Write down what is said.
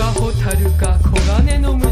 か蛍か黄金の胸